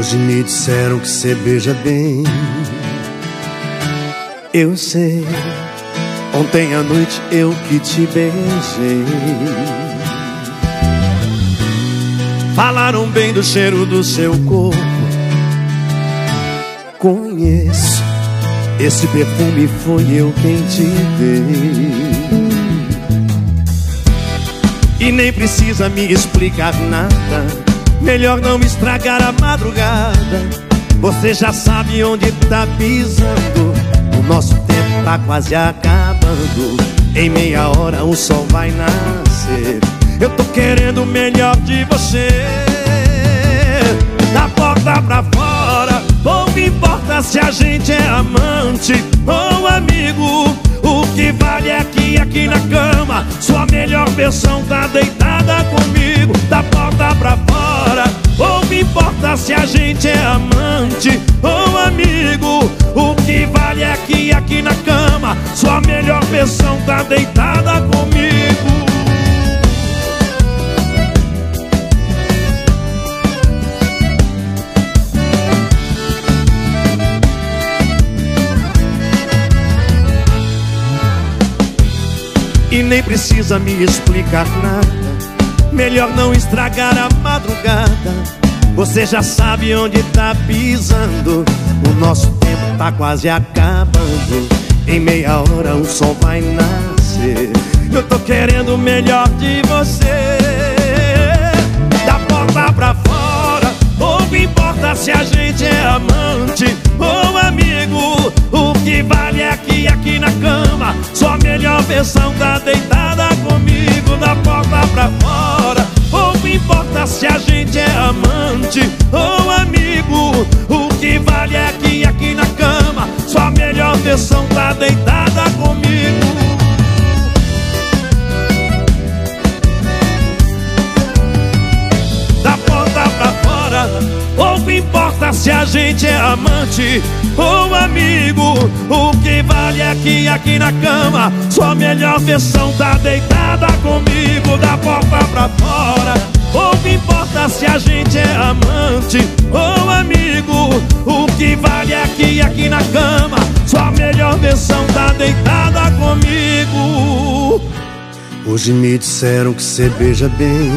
Hoje me disseram que você beija bem. Eu sei, ontem à noite eu que te beijei. Falaram bem do cheiro do seu corpo. Conheço, esse perfume foi eu quem te dei. E nem precisa me explicar nada. Melhor não estragar a madrugada. Você já sabe onde tá pisando. O nosso tempo tá quase acabando. Em meia hora o sol vai nascer. Eu tô querendo o melhor de você. Da porta pra fora, pouco importa se a gente é amante ou amigo. O que vale é que aqui na cama, sua melhor versão tá deitada comigo. Da porta pra fora, pouco importa se a gente é amante ou amigo. O que vale é que aqui na cama, sua melhor versão tá deitada comigo. E nem precisa me explicar nada Melhor não estragar a madrugada. Você já sabe onde tá pisando. O nosso tempo tá quase acabando. Em meia hora o sol vai nascer. Eu tô querendo o melhor de você. Da porta pra fora Pouco importa se a gente é amante ou amigo. O que vale é que aqui na cama Sua melhor versão tá deitada versão tá deitada comigo. Da porta pra fora Pouco importa se a gente é amante ou amigo. O que vale é que aqui na cama Sua melhor versão tá deitada comigo. Da porta pra fora Pouco importa se a gente é amante ou amigo. O que vale é que aqui na cama Sua melhor versão tá deitada comigo. Hoje me disseram que você beija bem